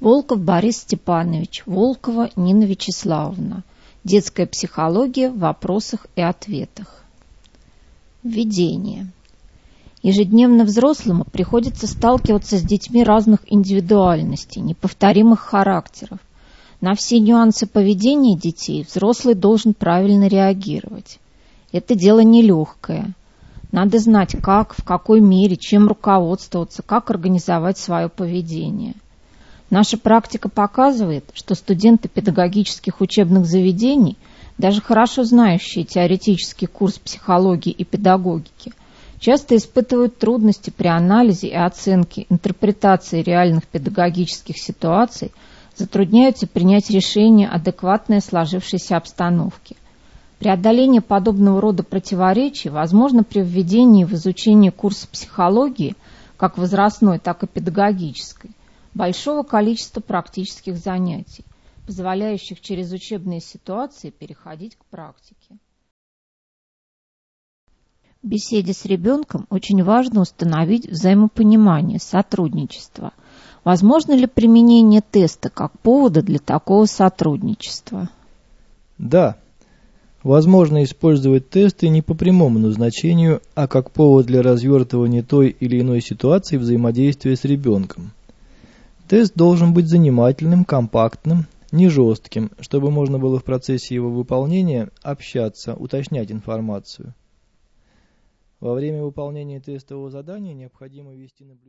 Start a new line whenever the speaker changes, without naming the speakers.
Волков Борис Степанович, Волкова Нина Вячеславовна. Детская психология в вопросах и ответах. Введение. Ежедневно взрослому приходится сталкиваться с детьми разных индивидуальностей, неповторимых характеров. На все нюансы поведения детей взрослый должен правильно реагировать. Это дело нелегкое. Надо знать, как, в какой мере, чем руководствоваться, как организовать свое поведение. Наша практика показывает, что студенты педагогических учебных заведений, даже хорошо знающие теоретический курс психологии и педагогики, часто испытывают трудности при анализе и оценке интерпретации реальных педагогических ситуаций, затрудняются принять решение, адекватное сложившейся обстановке. Преодоление подобного рода противоречий возможно при введении в изучение курса психологии, как возрастной, так и педагогической, большого количества практических занятий, позволяющих через учебные ситуации переходить к практике. В беседе с ребенком очень важно установить взаимопонимание, сотрудничество. Возможно ли применение теста как повода для такого сотрудничества?
Да, возможно использовать тесты не по прямому назначению, а как повод для развертывания той или иной ситуации взаимодействия с ребенком – Тест должен быть занимательным, компактным, не жестким, чтобы можно было в процессе его выполнения общаться, уточнять информацию. Во время выполнения тестового задания необходимо вести наблюдение.